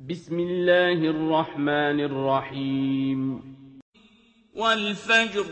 بسم الله الرحمن الرحيم. والفجر.